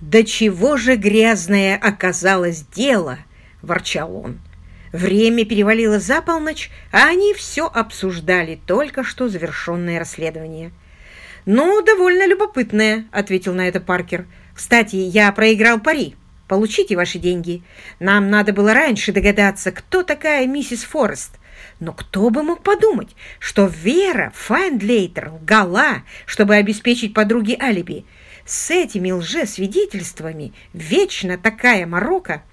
«Да чего же грязное оказалось дело!» – ворчал он. Время перевалило за полночь, а они все обсуждали только что завершенное расследование. «Ну, довольно любопытное», — ответил на это Паркер. «Кстати, я проиграл пари. Получите ваши деньги. Нам надо было раньше догадаться, кто такая миссис Форест. Но кто бы мог подумать, что Вера Файндлейтер лгала, чтобы обеспечить подруге алиби. С этими лжесвидетельствами вечно такая морока —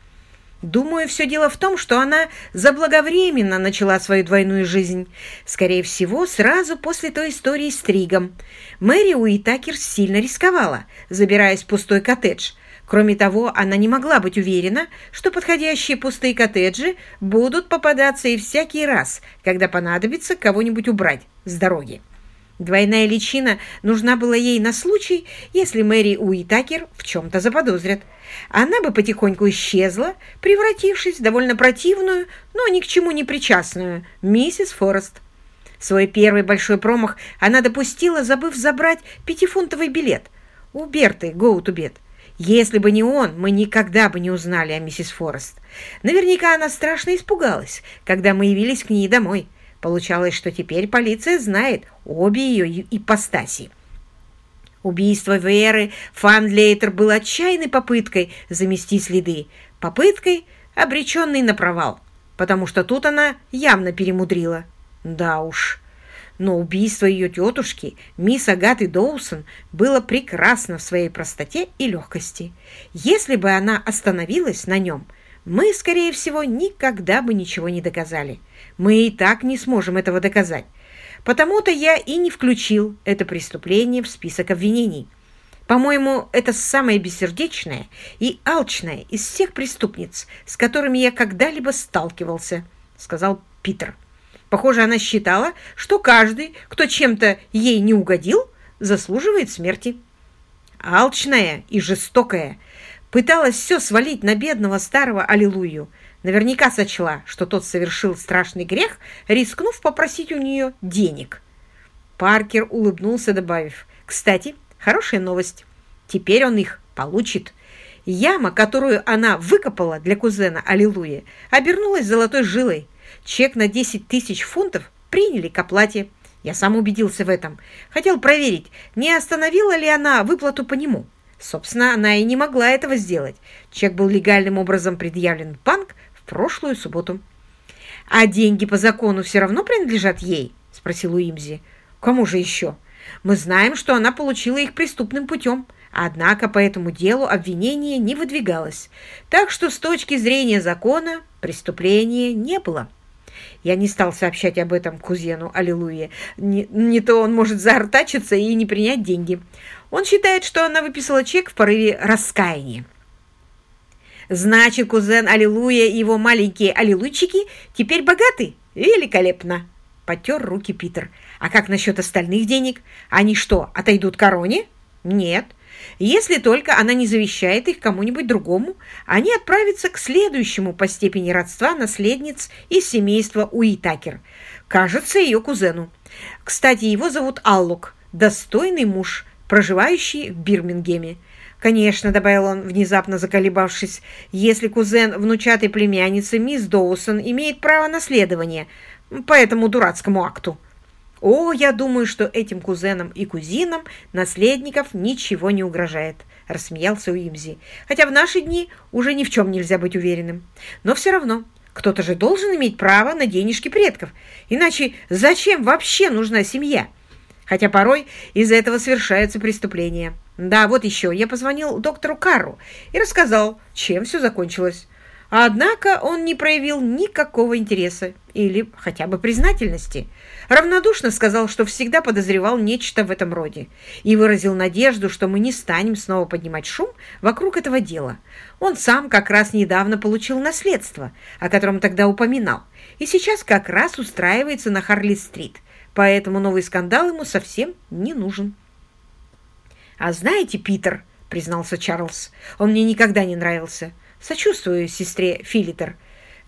Думаю, все дело в том, что она заблаговременно начала свою двойную жизнь. Скорее всего, сразу после той истории с Тригом. Мэри Уитакер сильно рисковала, забираясь в пустой коттедж. Кроме того, она не могла быть уверена, что подходящие пустые коттеджи будут попадаться и всякий раз, когда понадобится кого-нибудь убрать с дороги. Двойная личина нужна была ей на случай, если Мэри Уитакер в чем-то заподозрят. Она бы потихоньку исчезла, превратившись в довольно противную, но ни к чему не причастную миссис Форест. Свой первый большой промах она допустила, забыв забрать пятифунтовый билет у Берты Гоутубет. Если бы не он, мы никогда бы не узнали о миссис Форест. Наверняка она страшно испугалась, когда мы явились к ней домой. Получалось, что теперь полиция знает обе ее ипостаси. Убийство Веры Фандлейтер было отчаянной попыткой замести следы, попыткой, обреченной на провал, потому что тут она явно перемудрила. Да уж. Но убийство ее тетушки, мисс Агаты Доусон, было прекрасно в своей простоте и легкости. Если бы она остановилась на нем, мы, скорее всего, никогда бы ничего не доказали. Мы и так не сможем этого доказать. Потому-то я и не включил это преступление в список обвинений. По-моему, это самое бессердечное и алчное из всех преступниц, с которыми я когда-либо сталкивался, сказал Питер. Похоже, она считала, что каждый, кто чем-то ей не угодил, заслуживает смерти. Алчная и жестокая, пыталась все свалить на бедного старого Аллилуйю, Наверняка сочла, что тот совершил страшный грех, рискнув попросить у нее денег. Паркер улыбнулся, добавив, «Кстати, хорошая новость. Теперь он их получит». Яма, которую она выкопала для кузена Аллилуйя, обернулась золотой жилой. Чек на 10 тысяч фунтов приняли к оплате. Я сам убедился в этом. Хотел проверить, не остановила ли она выплату по нему. Собственно, она и не могла этого сделать. Чек был легальным образом предъявлен в банк, прошлую субботу. «А деньги по закону все равно принадлежат ей?» – спросил Уимзи. «Кому же еще? Мы знаем, что она получила их преступным путем, однако по этому делу обвинение не выдвигалось, так что с точки зрения закона преступления не было». Я не стал сообщать об этом кузену Аллилуйя. Не, не то он может заортачиться и не принять деньги. Он считает, что она выписала чек в порыве раскаяния. Значит, кузен Аллилуйя и его маленькие аллилуйчики теперь богаты? Великолепно!» Потер руки Питер. «А как насчет остальных денег? Они что, отойдут короне?» «Нет. Если только она не завещает их кому-нибудь другому, они отправятся к следующему по степени родства наследниц из семейства Уитакер. Кажется, ее кузену. Кстати, его зовут Аллок, достойный муж, проживающий в Бирмингеме. «Конечно», — добавил он, внезапно заколебавшись, «если кузен внучатой племянницы мисс Доусон имеет право наследования по этому дурацкому акту». «О, я думаю, что этим кузенам и кузинам наследников ничего не угрожает», — рассмеялся Уимзи. «Хотя в наши дни уже ни в чем нельзя быть уверенным. Но все равно, кто-то же должен иметь право на денежки предков. Иначе зачем вообще нужна семья?» Хотя порой из-за этого совершаются преступления. Да, вот еще, я позвонил доктору Карру и рассказал, чем все закончилось. Однако он не проявил никакого интереса или хотя бы признательности. Равнодушно сказал, что всегда подозревал нечто в этом роде и выразил надежду, что мы не станем снова поднимать шум вокруг этого дела. Он сам как раз недавно получил наследство, о котором тогда упоминал, и сейчас как раз устраивается на Харли-стрит, поэтому новый скандал ему совсем не нужен. «А знаете, Питер», — признался Чарльз, — «он мне никогда не нравился. Сочувствую сестре Филитер».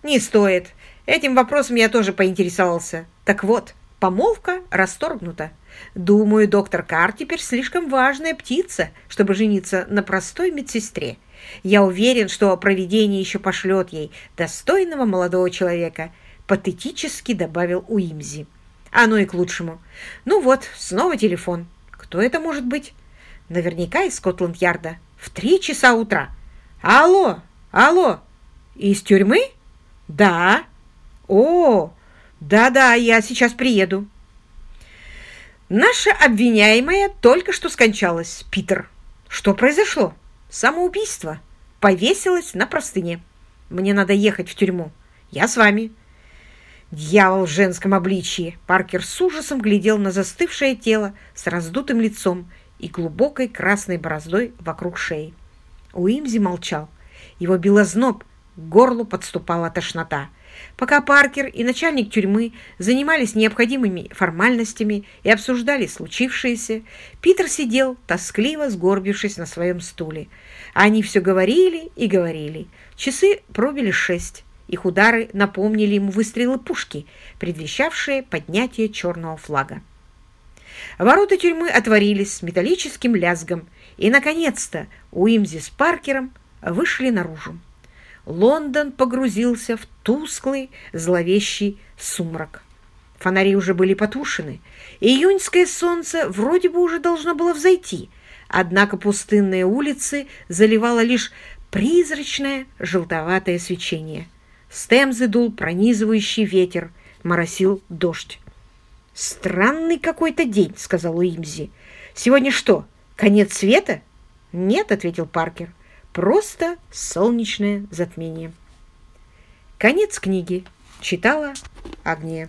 «Не стоит. Этим вопросом я тоже поинтересовался. Так вот, Помолвка расторгнута. Думаю, доктор Кар теперь слишком важная птица, чтобы жениться на простой медсестре. Я уверен, что провидение еще пошлет ей достойного молодого человека, патетически добавил Уимзи. Оно и к лучшему. Ну вот, снова телефон. Кто это может быть? Наверняка из Скотланд-Ярда. В три часа утра. Алло, алло, из тюрьмы? Да. О, да-да, я сейчас приеду. Наша обвиняемая только что скончалась, Питер. Что произошло? Самоубийство. Повесилась на простыне. Мне надо ехать в тюрьму. Я с вами. Дьявол в женском обличье. Паркер с ужасом глядел на застывшее тело с раздутым лицом и глубокой красной бороздой вокруг шеи. Уимзи молчал. Его било зноб, к горлу подступала тошнота. Пока Паркер и начальник тюрьмы занимались необходимыми формальностями и обсуждали случившееся, Питер сидел, тоскливо сгорбившись на своем стуле. Они все говорили и говорили. Часы пробили шесть. Их удары напомнили ему выстрелы пушки, предвещавшие поднятие черного флага. Ворота тюрьмы отворились с металлическим лязгом, и, наконец-то, Уимзи с Паркером вышли наружу. Лондон погрузился в тусклый, зловещий сумрак. Фонари уже были потушены, и июньское солнце вроде бы уже должно было взойти, однако пустынные улицы заливало лишь призрачное желтоватое свечение. С Темзы дул пронизывающий ветер, моросил дождь. «Странный какой-то день», — сказал Уимзи. «Сегодня что, конец света?» «Нет», — ответил Паркер. Просто солнечное затмение. Конец книги. Читала Агния.